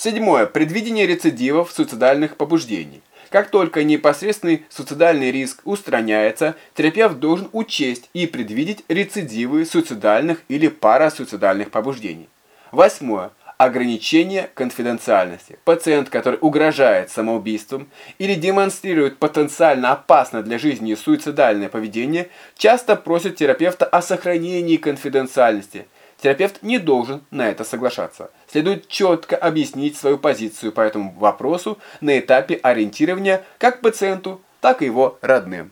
Седьмое. Предвидение рецидивов суицидальных побуждений. Как только непосредственный суицидальный риск устраняется, терапевт должен учесть и предвидеть рецидивы суицидальных или парасуицидальных побуждений. Восьмое. Ограничение конфиденциальности. Пациент, который угрожает самоубийством или демонстрирует потенциально опасное для жизни суицидальное поведение, часто просит терапевта о сохранении конфиденциальности. Терапевт не должен на это соглашаться. Следует четко объяснить свою позицию по этому вопросу на этапе ориентирования как пациенту, так и его родным.